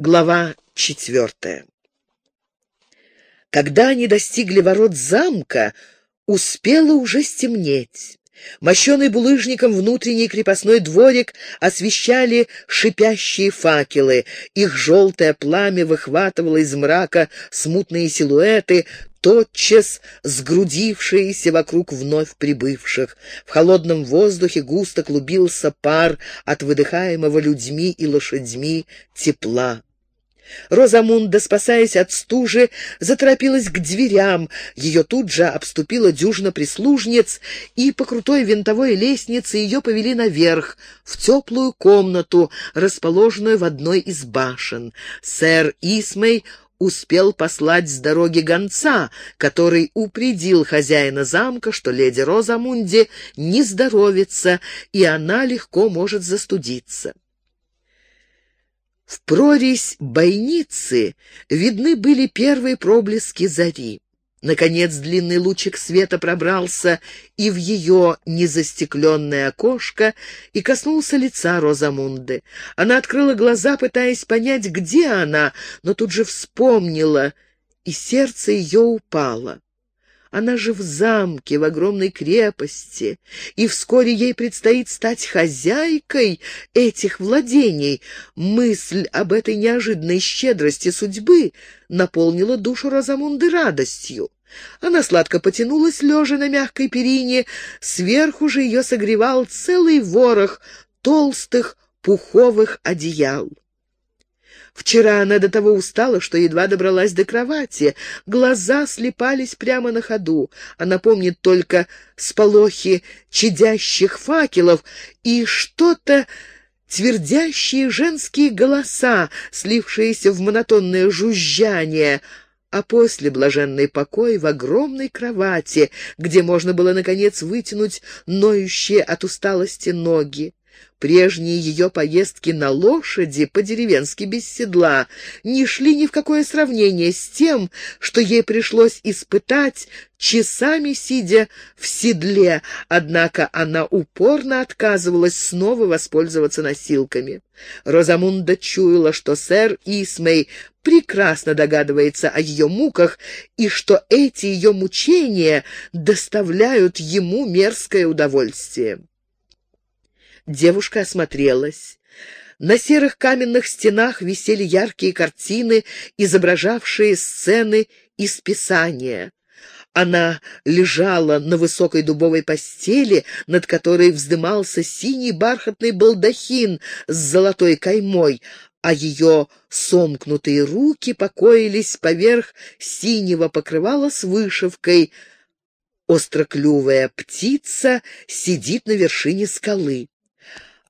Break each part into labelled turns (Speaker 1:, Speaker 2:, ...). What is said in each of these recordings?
Speaker 1: Глава четвертая. Когда они достигли ворот замка, успело уже стемнеть. Мощенный булыжником внутренний крепостной дворик освещали шипящие факелы. Их желтое пламя выхватывало из мрака смутные силуэты, тотчас сгрудившиеся вокруг вновь прибывших. В холодном воздухе густо клубился пар от выдыхаемого людьми и лошадьми тепла. Розамунда, спасаясь от стужи, заторопилась к дверям. Ее тут же обступила дюжина прислужниц, и по крутой винтовой лестнице ее повели наверх, в теплую комнату, расположенную в одной из башен. Сэр Исмей успел послать с дороги гонца, который упредил хозяина замка, что леди Розамунде не здоровится, и она легко может застудиться. В прорезь бойницы видны были первые проблески зари. Наконец длинный лучик света пробрался и в ее незастекленное окошко и коснулся лица Розамунды. Она открыла глаза, пытаясь понять, где она, но тут же вспомнила, и сердце ее упало. Она же в замке, в огромной крепости, и вскоре ей предстоит стать хозяйкой этих владений. Мысль об этой неожиданной щедрости судьбы наполнила душу Розамунды радостью. Она сладко потянулась, лежа на мягкой перине, сверху же ее согревал целый ворох толстых пуховых одеял. Вчера она до того устала, что едва добралась до кровати. Глаза слепались прямо на ходу. Она помнит только сполохи чадящих факелов и что-то твердящие женские голоса, слившиеся в монотонное жужжание, а после блаженный покой в огромной кровати, где можно было, наконец, вытянуть ноющие от усталости ноги. Прежние ее поездки на лошади по-деревенски без седла не шли ни в какое сравнение с тем, что ей пришлось испытать, часами сидя в седле, однако она упорно отказывалась снова воспользоваться носилками. Розамунда чуяла, что сэр Исмей прекрасно догадывается о ее муках и что эти ее мучения доставляют ему мерзкое удовольствие. Девушка осмотрелась. На серых каменных стенах висели яркие картины, изображавшие сцены из Писания. Она лежала на высокой дубовой постели, над которой вздымался синий бархатный балдахин с золотой каймой, а ее сомкнутые руки покоились поверх синего покрывала с вышивкой. Остроклювая птица сидит на вершине скалы.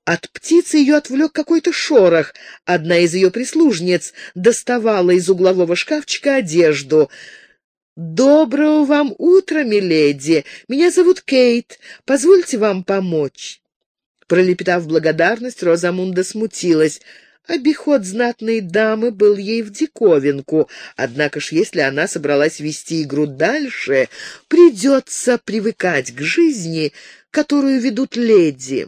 Speaker 1: От птицы ее отвлек какой-то шорох. Одна из ее прислужниц доставала из углового шкафчика одежду. «Доброго вам утра, миледи! Меня зовут Кейт. Позвольте вам помочь». Пролепетав благодарность, Розамунда смутилась. Обиход знатной дамы был ей в диковинку, однако ж, если она собралась вести игру дальше, придется привыкать к жизни, которую ведут леди.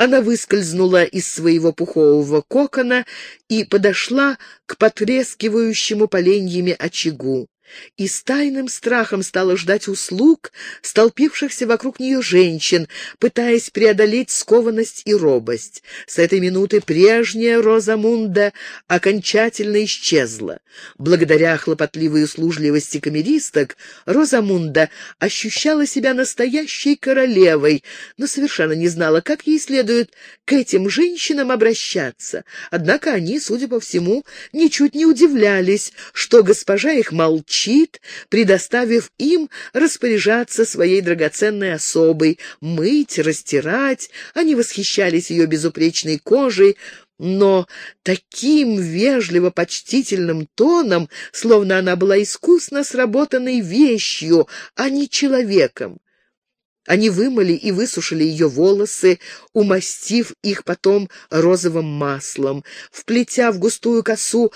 Speaker 1: Она выскользнула из своего пухового кокона и подошла к потрескивающему поленьями очагу и с тайным страхом стала ждать услуг столпившихся вокруг нее женщин, пытаясь преодолеть скованность и робость. С этой минуты прежняя Розамунда окончательно исчезла. Благодаря хлопотливой услужливости камеристок Розамунда ощущала себя настоящей королевой, но совершенно не знала, как ей следует к этим женщинам обращаться. Однако они, судя по всему, ничуть не удивлялись, что госпожа их молчит, молчит, предоставив им распоряжаться своей драгоценной особой, мыть, растирать. Они восхищались ее безупречной кожей, но таким вежливо-почтительным тоном, словно она была искусно сработанной вещью, а не человеком. Они вымыли и высушили ее волосы, умастив их потом розовым маслом. Вплетя в густую косу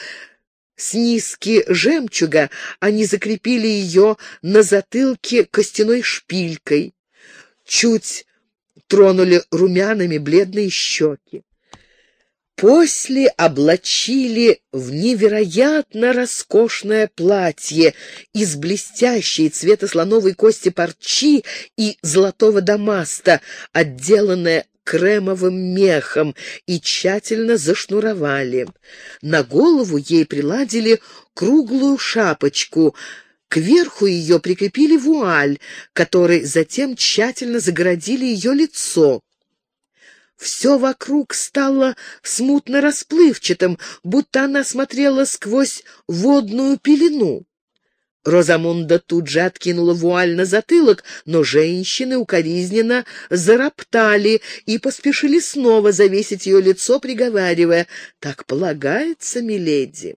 Speaker 1: с низки жемчуга они закрепили ее на затылке костяной шпилькой. Чуть тронули румянами бледные щеки. После облачили в невероятно роскошное платье из блестящей цвета слоновой кости парчи и золотого дамаста, отделанное кремовым мехом и тщательно зашнуровали. На голову ей приладили круглую шапочку, Кверху ее прикрепили вуаль, которой затем тщательно загородили ее лицо. Все вокруг стало смутно расплывчатым, будто она смотрела сквозь водную пелену. Розамунда тут же откинула вуаль на затылок, но женщины укоризненно зароптали и поспешили снова завесить ее лицо, приговаривая «Так полагается, миледи».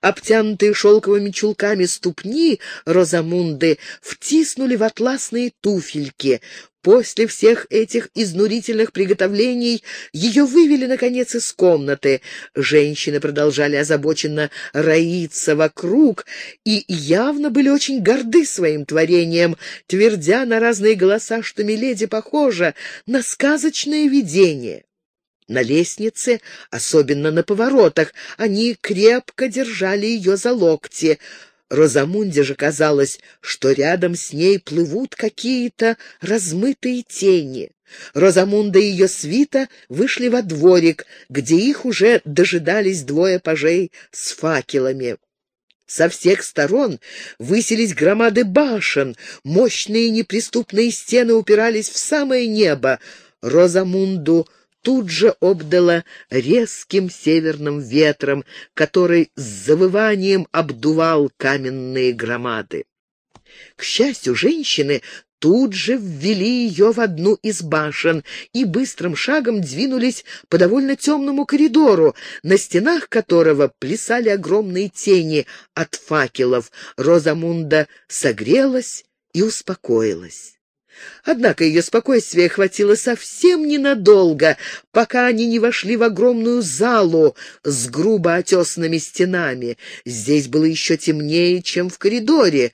Speaker 1: Обтянутые шелковыми чулками ступни Розамунды втиснули в атласные туфельки. После всех этих изнурительных приготовлений ее вывели, наконец, из комнаты. Женщины продолжали озабоченно роиться вокруг и явно были очень горды своим творением, твердя на разные голоса, что Миледи похожа на сказочное видение. На лестнице, особенно на поворотах, они крепко держали ее за локти. Розамунде же казалось, что рядом с ней плывут какие-то размытые тени. Розамунда и ее свита вышли во дворик, где их уже дожидались двое пажей с факелами. Со всех сторон высились громады башен, мощные неприступные стены упирались в самое небо. Розамунду тут же обдало резким северным ветром, который с завыванием обдувал каменные громады. К счастью, женщины тут же ввели ее в одну из башен и быстрым шагом двинулись по довольно темному коридору, на стенах которого плясали огромные тени от факелов. Розамунда согрелась и успокоилась. Однако ее спокойствие хватило совсем ненадолго, пока они не вошли в огромную залу с грубо отесанными стенами. Здесь было еще темнее, чем в коридоре.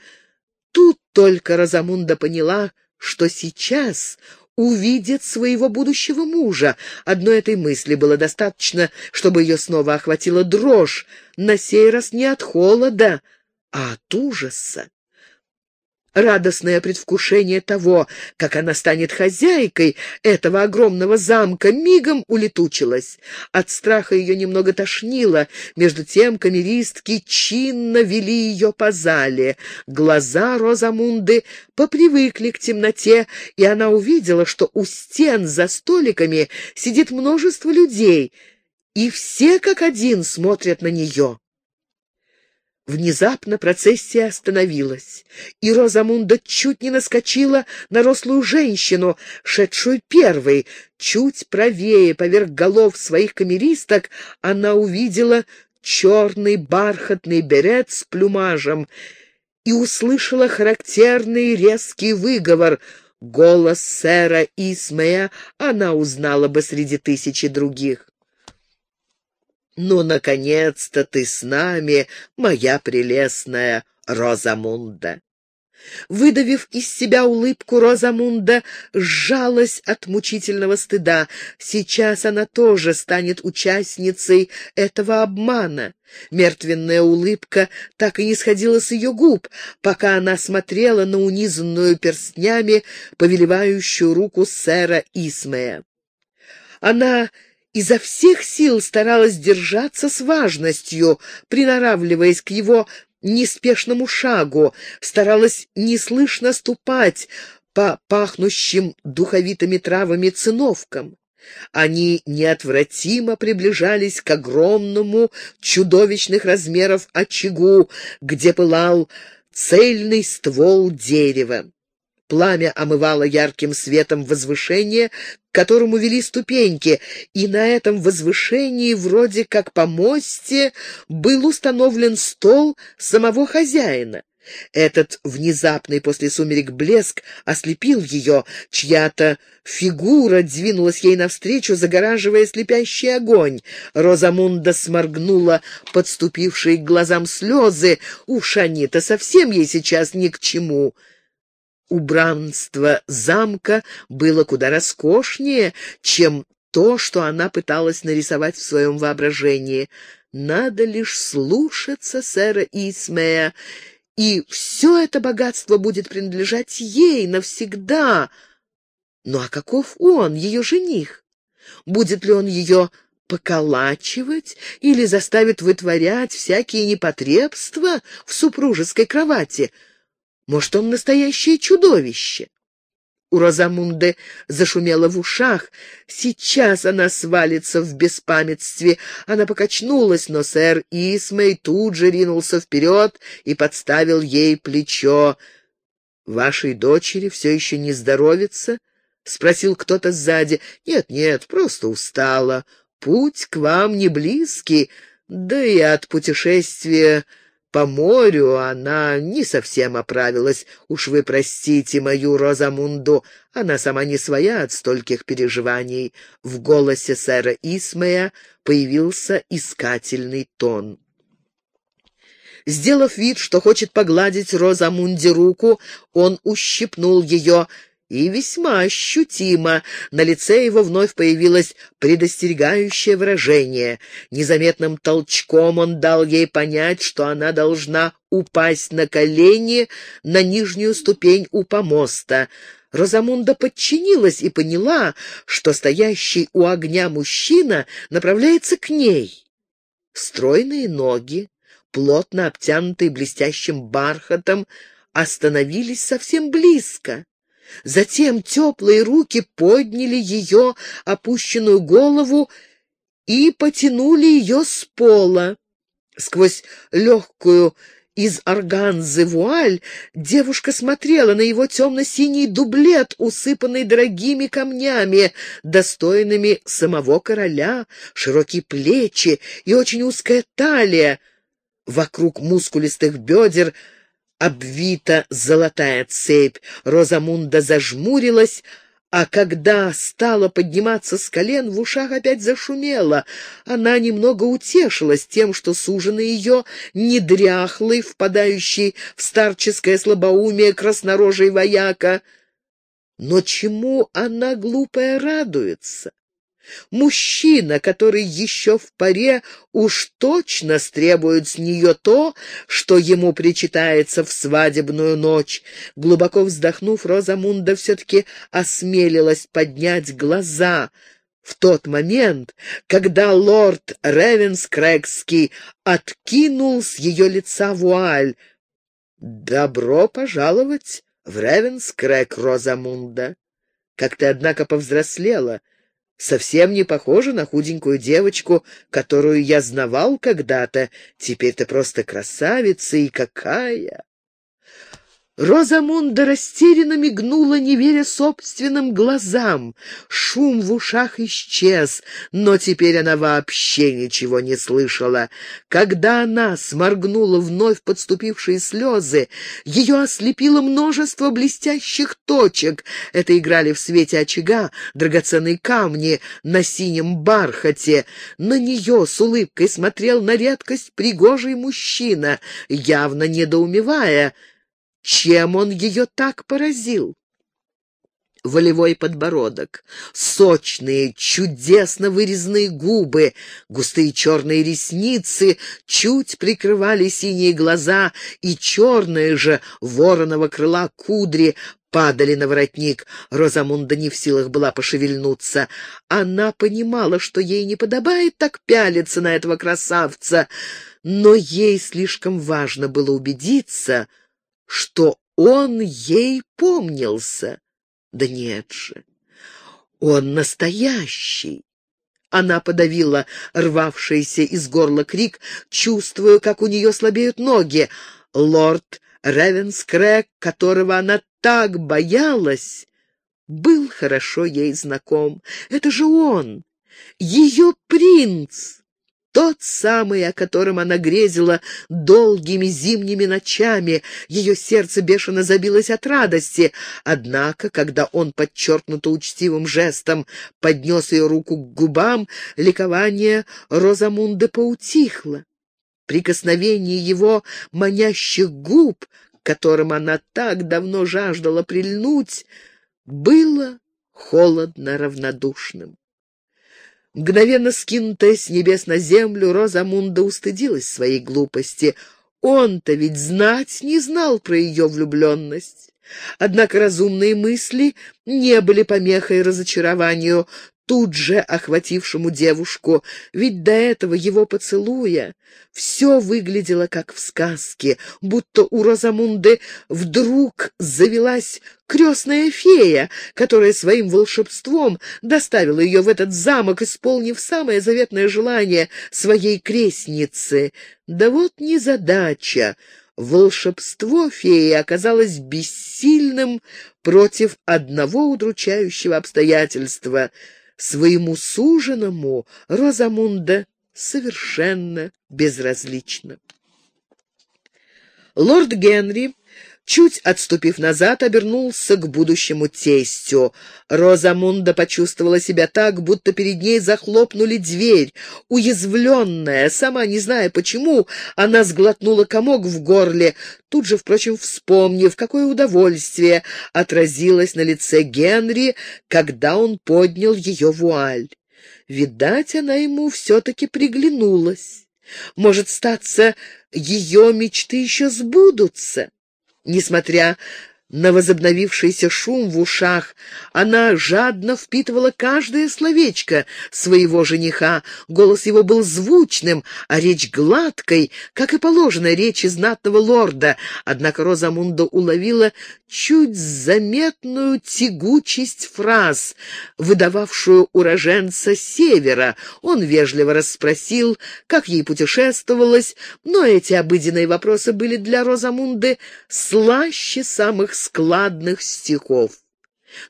Speaker 1: Тут только Розамунда поняла, что сейчас увидит своего будущего мужа. Одной этой мысли было достаточно, чтобы ее снова охватила дрожь, на сей раз не от холода, а от ужаса. Радостное предвкушение того, как она станет хозяйкой этого огромного замка, мигом улетучилось. От страха ее немного тошнило. Между тем камеристки чинно вели ее по зале. Глаза Розамунды попривыкли к темноте, и она увидела, что у стен за столиками сидит множество людей, и все как один смотрят на нее. Внезапно процессия остановилась, и Розамунда чуть не наскочила на рослую женщину, шедшую первой. Чуть правее, поверх голов своих камеристок, она увидела черный бархатный берет с плюмажем и услышала характерный резкий выговор. Голос сэра Исмея она узнала бы среди тысячи других. «Ну, наконец-то ты с нами, моя прелестная Розамунда!» Выдавив из себя улыбку, Розамунда сжалась от мучительного стыда. Сейчас она тоже станет участницей этого обмана. Мертвенная улыбка так и не сходила с ее губ, пока она смотрела на унизанную перстнями повелевающую руку сэра Исмея. Она изо всех сил старалась держаться с важностью, приноравливаясь к его неспешному шагу, старалась неслышно ступать по пахнущим духовитыми травами циновкам. Они неотвратимо приближались к огромному, чудовищных размеров очагу, где пылал цельный ствол дерева. Пламя омывало ярким светом возвышение, к которому вели ступеньки, и на этом возвышении, вроде как по мосте, был установлен стол самого хозяина. Этот внезапный после сумерек блеск ослепил ее, чья-то фигура двинулась ей навстречу, загораживая слепящий огонь. Розамунда сморгнула подступившие к глазам слезы. Уж они-то совсем ей сейчас ни к чему. Убранство замка было куда роскошнее, чем то, что она пыталась нарисовать в своем воображении. Надо лишь слушаться сэра Исмея, и все это богатство будет принадлежать ей навсегда. Ну а каков он, ее жених? Будет ли он ее поколачивать или заставит вытворять всякие непотребства в супружеской кровати? Может, он настоящее чудовище? У Розамунды зашумело в ушах. Сейчас она свалится в беспамятстве. Она покачнулась, но сэр Исмей тут же ринулся вперед и подставил ей плечо. «Вашей дочери все еще не здоровится?» — спросил кто-то сзади. «Нет-нет, просто устала. Путь к вам не близкий, да и от путешествия по морю она не совсем оправилась. Уж вы простите мою Розамунду, она сама не своя от стольких переживаний. В голосе сэра Исмея появился искательный тон. Сделав вид, что хочет погладить Розамунде руку, он ущипнул ее и весьма ощутимо. На лице его вновь появилось предостерегающее выражение. Незаметным толчком он дал ей понять, что она должна упасть на колени на нижнюю ступень у помоста. Розамунда подчинилась и поняла, что стоящий у огня мужчина направляется к ней. Стройные ноги, плотно обтянутые блестящим бархатом, остановились совсем близко. Затем теплые руки подняли ее опущенную голову и потянули ее с пола. Сквозь легкую из органзы вуаль девушка смотрела на его темно-синий дублет, усыпанный дорогими камнями, достойными самого короля, широкие плечи и очень узкая талия. Вокруг мускулистых бедер — обвита золотая цепь. Розамунда зажмурилась, а когда стала подниматься с колен, в ушах опять зашумело. Она немного утешилась тем, что суженый ее, недряхлый, впадающий в старческое слабоумие краснорожий вояка. Но чему она, глупая, радуется? Мужчина, который еще в паре, уж точно стребует с нее то, что ему причитается в свадебную ночь. Глубоко вздохнув, Розамунда все-таки осмелилась поднять глаза в тот момент, когда лорд Ревенскрэгский откинул с ее лица вуаль. «Добро пожаловать в Ревенскрэг, Розамунда! Как ты, однако, повзрослела!» Совсем не похожа на худенькую девочку, которую я знавал когда-то. Теперь ты просто красавица и какая!» Розамунда растерянно мигнула, не веря собственным глазам. Шум в ушах исчез, но теперь она вообще ничего не слышала. Когда она сморгнула вновь подступившие слезы, ее ослепило множество блестящих точек. Это играли в свете очага драгоценные камни на синем бархате. На нее с улыбкой смотрел на редкость пригожий мужчина, явно недоумевая — чем он ее так поразил? волевой подбородок, сочные, чудесно вырезанные губы, густые черные ресницы чуть прикрывали синие глаза, и черные же вороного крыла кудри падали на воротник. Розамунда не в силах была пошевельнуться. Она понимала, что ей не подобает так пялиться на этого красавца, но ей слишком важно было убедиться — что он ей помнился. Да нет же, он настоящий. Она подавила рвавшийся из горла крик, чувствуя, как у нее слабеют ноги. Лорд Ревенскрэк, которого она так боялась, был хорошо ей знаком. Это же он, ее принц. Тот самый, о котором она грезила долгими зимними ночами. Ее сердце бешено забилось от радости. Однако, когда он подчеркнуто учтивым жестом поднес ее руку к губам, ликование Розамунды поутихло. Прикосновение его манящих губ, которым она так давно жаждала прильнуть, было холодно равнодушным. Мгновенно скинутая с небес на землю, Розамунда устыдилась своей глупости. Он-то ведь знать не знал про ее влюбленность. Однако разумные мысли не были помехой разочарованию тут же охватившему девушку, ведь до этого его поцелуя все выглядело как в сказке, будто у Розамунды вдруг завелась крестная фея, которая своим волшебством доставила ее в этот замок, исполнив самое заветное желание своей крестницы. Да вот незадача. Волшебство феи оказалось бессильным против одного удручающего обстоятельства — Своему суженому Розамунда совершенно безразлична. Лорд Генри чуть отступив назад, обернулся к будущему тестю. Розамунда почувствовала себя так, будто перед ней захлопнули дверь. Уязвленная, сама не зная почему, она сглотнула комок в горле, тут же, впрочем, вспомнив, какое удовольствие отразилось на лице Генри, когда он поднял ее вуаль. Видать, она ему все-таки приглянулась. Может, статься, ее мечты еще сбудутся. Несмотря на возобновившийся шум в ушах, она жадно впитывала каждое словечко своего жениха. Голос его был звучным, а речь гладкой, как и положено речи знатного лорда. Однако Розамунда уловила чуть заметную тягучесть фраз, выдававшую уроженца севера. Он вежливо расспросил, как ей путешествовалось, но эти обыденные вопросы были для Розамунды слаще самых складных стихов.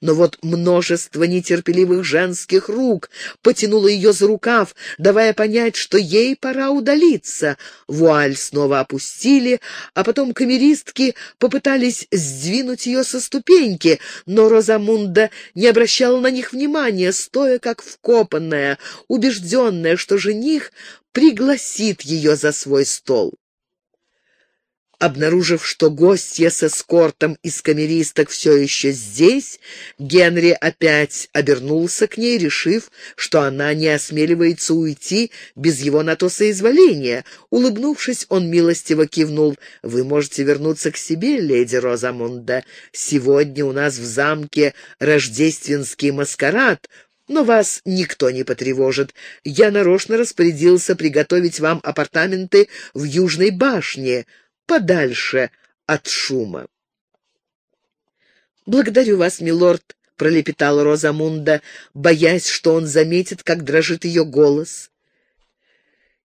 Speaker 1: Но вот множество нетерпеливых женских рук потянуло ее за рукав, давая понять, что ей пора удалиться. Вуаль снова опустили, а потом камеристки попытались сдвинуть ее со ступеньки, но Розамунда не обращала на них внимания, стоя как вкопанная, убежденная, что жених пригласит ее за свой стол. Обнаружив, что гостья с эскортом из камеристок все еще здесь, Генри опять обернулся к ней, решив, что она не осмеливается уйти без его на то соизволения. Улыбнувшись, он милостиво кивнул. «Вы можете вернуться к себе, леди Розамунда. Сегодня у нас в замке рождественский маскарад». Но вас никто не потревожит. Я нарочно распорядился приготовить вам апартаменты в Южной башне подальше от шума. «Благодарю вас, милорд», — пролепетала Розамунда, боясь, что он заметит, как дрожит ее голос.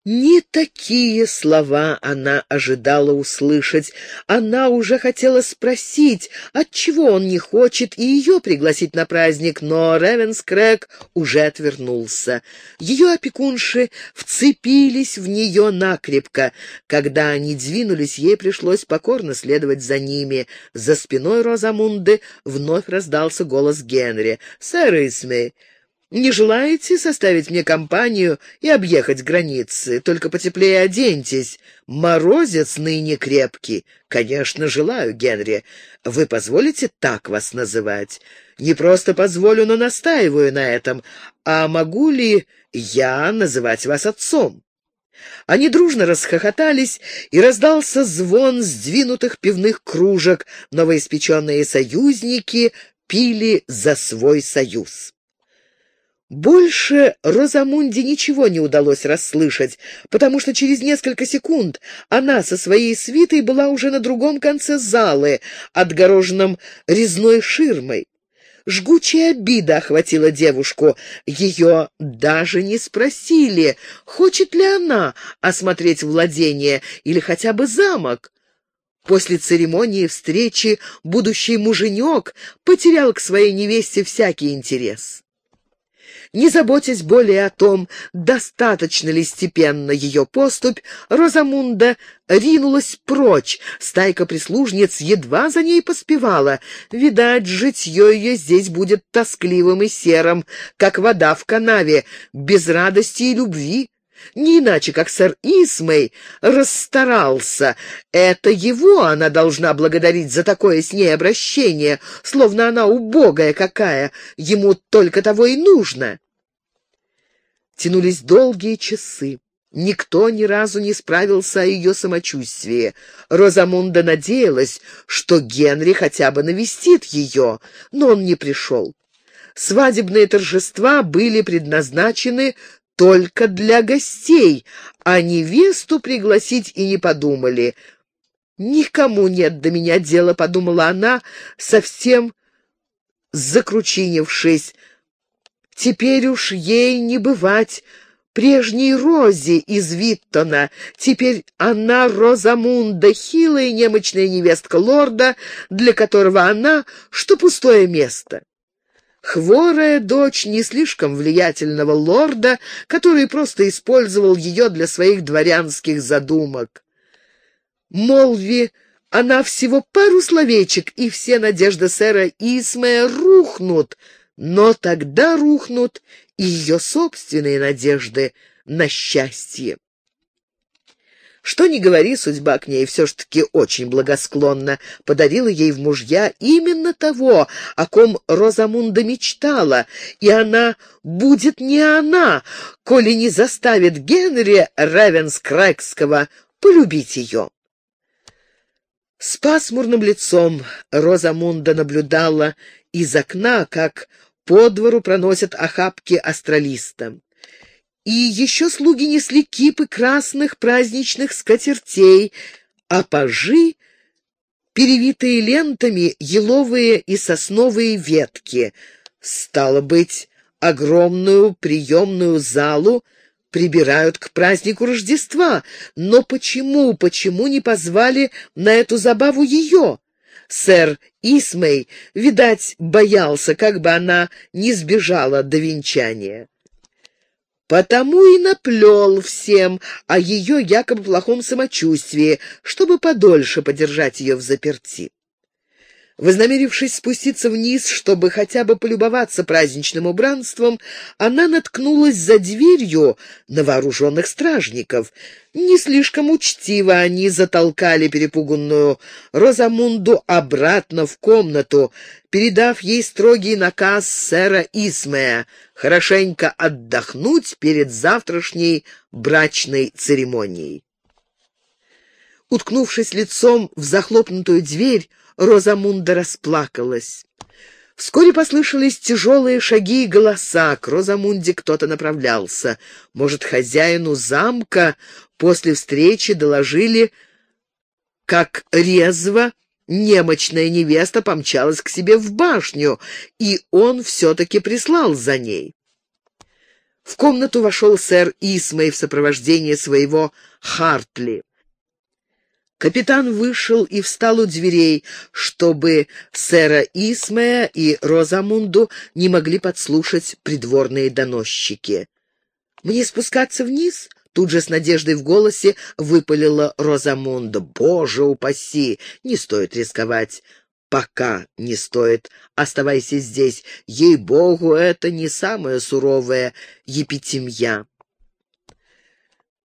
Speaker 1: Не такие слова она ожидала услышать. Она уже хотела спросить, отчего он не хочет и ее пригласить на праздник, но Ревенскрэг уже отвернулся. Ее опекунши вцепились в нее накрепко. Когда они двинулись, ей пришлось покорно следовать за ними. За спиной Розамунды вновь раздался голос Генри. «Сэр Исмей, не желаете составить мне компанию и объехать границы? Только потеплее оденьтесь. Морозец ныне крепкий. Конечно, желаю, Генри. Вы позволите так вас называть? Не просто позволю, но настаиваю на этом. А могу ли я называть вас отцом?» Они дружно расхохотались, и раздался звон сдвинутых пивных кружек. Новоиспеченные союзники пили за свой союз. Больше Розамунде ничего не удалось расслышать, потому что через несколько секунд она со своей свитой была уже на другом конце залы, отгороженном резной ширмой. Жгучая обида охватила девушку. Ее даже не спросили, хочет ли она осмотреть владение или хотя бы замок. После церемонии встречи будущий муженек потерял к своей невесте всякий интерес. Не заботясь более о том, достаточно ли степенно ее поступь, Розамунда ринулась прочь. Стайка прислужниц едва за ней поспевала. Видать, житье ее здесь будет тоскливым и серым, как вода в канаве, без радости и любви. Не иначе, как сэр Исмей расстарался. Это его она должна благодарить за такое с ней обращение, словно она убогая какая, ему только того и нужно. Тянулись долгие часы. Никто ни разу не справился о ее самочувствии. Розамунда надеялась, что Генри хотя бы навестит ее, но он не пришел. Свадебные торжества были предназначены только для гостей, а невесту пригласить и не подумали. «Никому нет до меня дела», — подумала она, совсем закручинившись. «Теперь уж ей не бывать прежней Розе из Виттона. Теперь она Розамунда, хилая немощная невестка лорда, для которого она, что пустое место. Хворая дочь не слишком влиятельного лорда, который просто использовал ее для своих дворянских задумок. Молви, она всего пару словечек, и все надежды сэра Исмая рухнут, но тогда рухнут и ее собственные надежды на счастье. Что ни говори, судьба к ней все ж таки очень благосклонна. Подарила ей в мужья именно того, о ком Розамунда мечтала, и она будет не она, коли не заставит Генри Ревенскрайкского полюбить ее. С пасмурным лицом Розамунда наблюдала из окна, как по двору проносят охапки астралиста. И еще слуги несли кипы красных праздничных скатертей, а пажи, перевитые лентами, еловые и сосновые ветки. Стало быть, огромную приемную залу прибирают к празднику Рождества. Но почему, почему не позвали на эту забаву ее? Сэр Исмей, видать, боялся, как бы она не сбежала до венчания. Потому и наплел всем о ее якобы плохом самочувствии, чтобы подольше подержать ее в заперти. Вознамерившись спуститься вниз, чтобы хотя бы полюбоваться праздничным убранством, она наткнулась за дверью на вооруженных стражников. Не слишком учтиво они затолкали перепуганную Розамунду обратно в комнату, передав ей строгий наказ сэра Исмея хорошенько отдохнуть перед завтрашней брачной церемонией. Уткнувшись лицом в захлопнутую дверь, Розамунда расплакалась. Вскоре послышались тяжелые шаги и голоса. К Розамунде кто-то направлялся. Может, хозяину замка после встречи доложили, как резво немощная невеста помчалась к себе в башню, и он все-таки прислал за ней. В комнату вошел сэр Исмей в сопровождении своего Хартли. Капитан вышел и встал у дверей, чтобы сэра Исмея и Розамунду не могли подслушать придворные доносчики. «Мне спускаться вниз?» Тут же с надеждой в голосе выпалила Розамунда. «Боже упаси! Не стоит рисковать!» «Пока не стоит. Оставайся здесь. Ей-богу, это не самая суровая епитемья».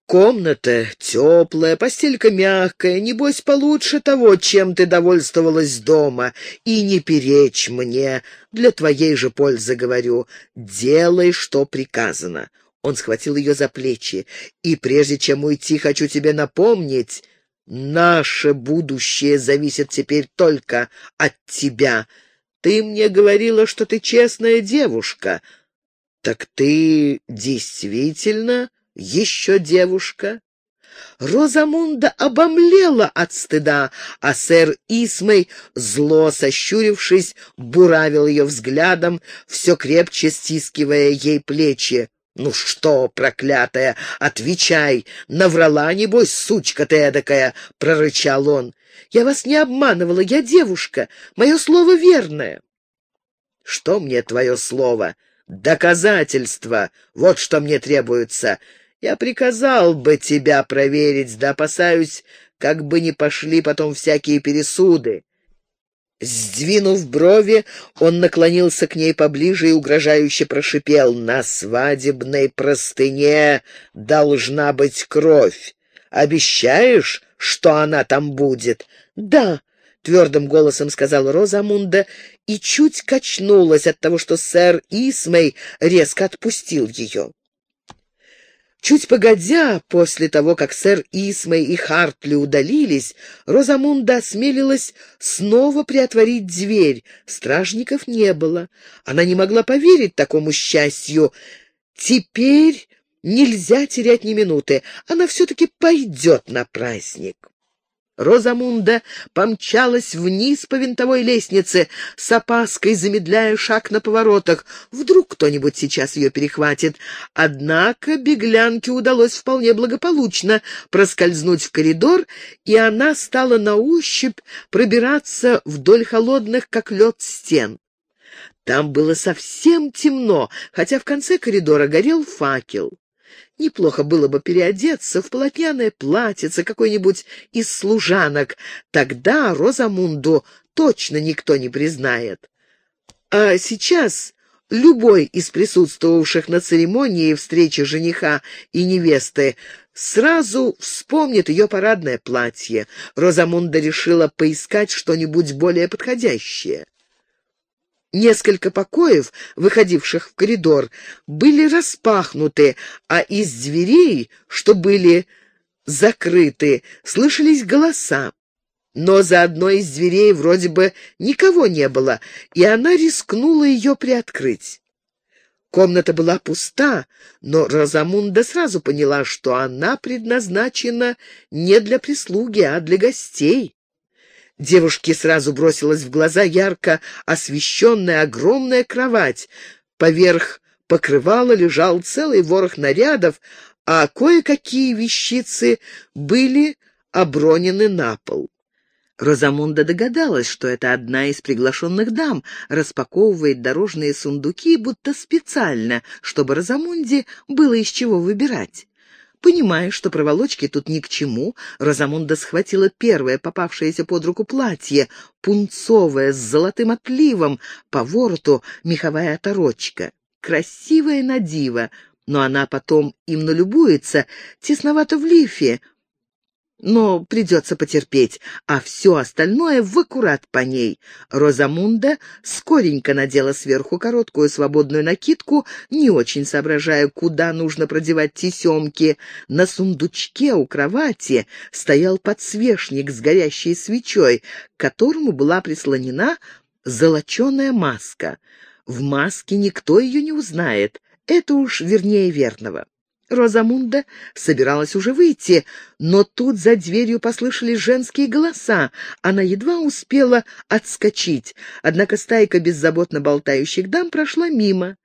Speaker 1: Комната теплая, постелька мягкая, небось, получше того, чем ты довольствовалась дома. И не перечь мне, для твоей же пользы говорю, делай, что приказано». Он схватил ее за плечи. «И прежде чем уйти, хочу тебе напомнить, наше будущее зависит теперь только от тебя. Ты мне говорила, что ты честная девушка. Так ты действительно еще девушка. Розамунда обомлела от стыда, а сэр Исмей, зло сощурившись, буравил ее взглядом, все крепче стискивая ей плечи. «Ну что, проклятая, отвечай! Наврала, небось, сучка ты эдакая!» — прорычал он. «Я вас не обманывала, я девушка, мое слово верное». «Что мне твое слово? Доказательства! Вот что мне требуется!» Я приказал бы тебя проверить, да опасаюсь, как бы не пошли потом всякие пересуды. Сдвинув брови, он наклонился к ней поближе и угрожающе прошипел. «На свадебной простыне должна быть кровь. Обещаешь, что она там будет?» «Да», — твердым голосом сказал Розамунда и чуть качнулась от того, что сэр Исмей резко отпустил ее. Чуть погодя, после того, как сэр Исмей и Хартли удалились, Розамунда осмелилась снова приотворить дверь. Стражников не было. Она не могла поверить такому счастью. Теперь нельзя терять ни минуты. Она все-таки пойдет на праздник. Розамунда помчалась вниз по винтовой лестнице, с опаской замедляя шаг на поворотах. Вдруг кто-нибудь сейчас ее перехватит. Однако беглянке удалось вполне благополучно проскользнуть в коридор, и она стала на ощупь пробираться вдоль холодных, как лед, стен. Там было совсем темно, хотя в конце коридора горел факел. Неплохо было бы переодеться в полотняное платьице какой-нибудь из служанок. Тогда Розамунду точно никто не признает. А сейчас любой из присутствовавших на церемонии встречи жениха и невесты сразу вспомнит ее парадное платье. Розамунда решила поискать что-нибудь более подходящее. Несколько покоев, выходивших в коридор, были распахнуты, а из дверей, что были закрыты, слышались голоса. Но за одной из дверей вроде бы никого не было, и она рискнула ее приоткрыть. Комната была пуста, но Розамунда сразу поняла, что она предназначена не для прислуги, а для гостей. Девушке сразу бросилась в глаза ярко освещенная огромная кровать. Поверх покрывала лежал целый ворох нарядов, а кое-какие вещицы были обронены на пол. Розамунда догадалась, что это одна из приглашенных дам распаковывает дорожные сундуки, будто специально, чтобы Розамунде было из чего выбирать. Понимая, что проволочки тут ни к чему, Розамунда схватила первое попавшееся под руку платье, пунцовое, с золотым отливом, по вороту меховая оторочка. Красивая на диво, но она потом им налюбуется, тесновато в лифе, но придется потерпеть, а все остальное в аккурат по ней. Розамунда скоренько надела сверху короткую свободную накидку, не очень соображая, куда нужно продевать тесемки. На сундучке у кровати стоял подсвечник с горящей свечой, к которому была прислонена золоченая маска. В маске никто ее не узнает, это уж вернее верного. Розамунда собиралась уже выйти, но тут за дверью послышались женские голоса. Она едва успела отскочить, однако стайка беззаботно болтающих дам прошла мимо.